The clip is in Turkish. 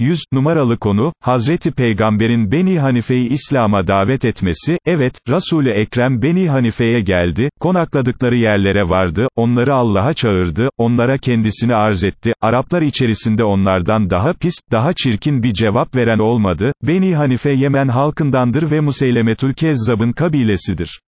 100, numaralı konu, Hazreti Peygamber'in Beni Hanife'yi İslam'a davet etmesi, evet, Resul-i Ekrem Beni Hanife'ye geldi, konakladıkları yerlere vardı, onları Allah'a çağırdı, onlara kendisini arz etti, Araplar içerisinde onlardan daha pis, daha çirkin bir cevap veren olmadı, Beni Hanife Yemen halkındandır ve Museylemetül Kezzab'ın kabilesidir.